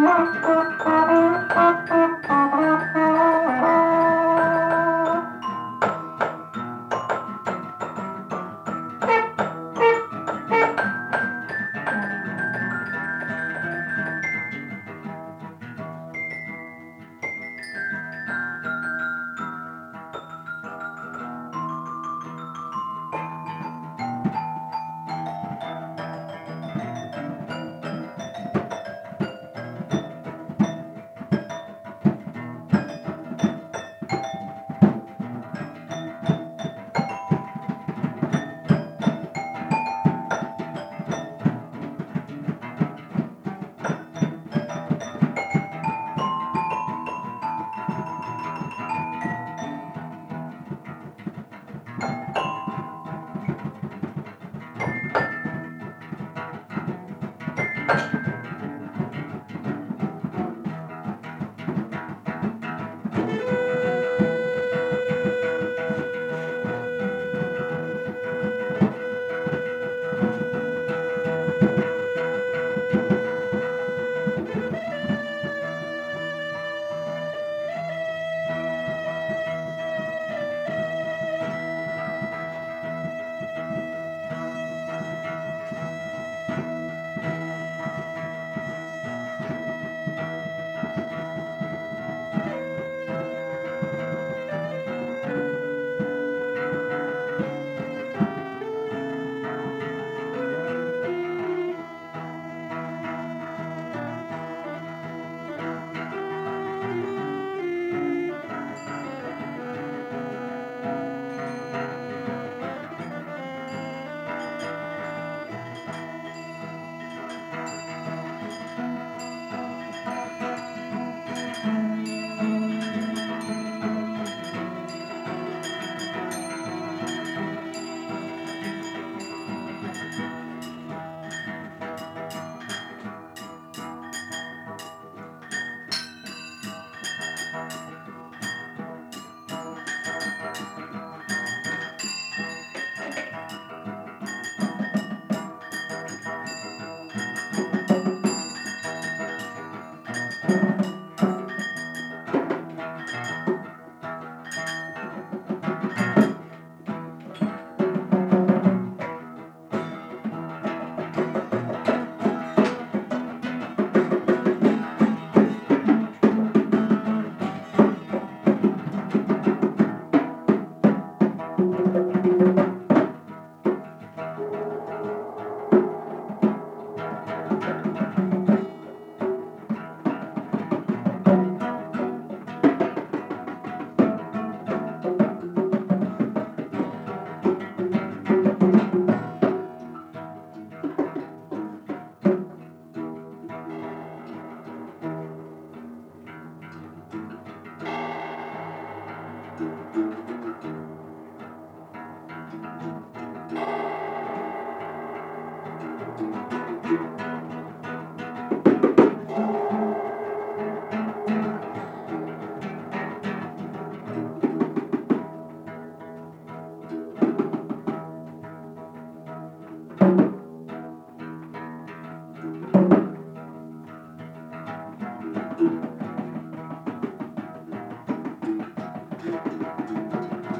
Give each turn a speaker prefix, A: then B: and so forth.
A: guap,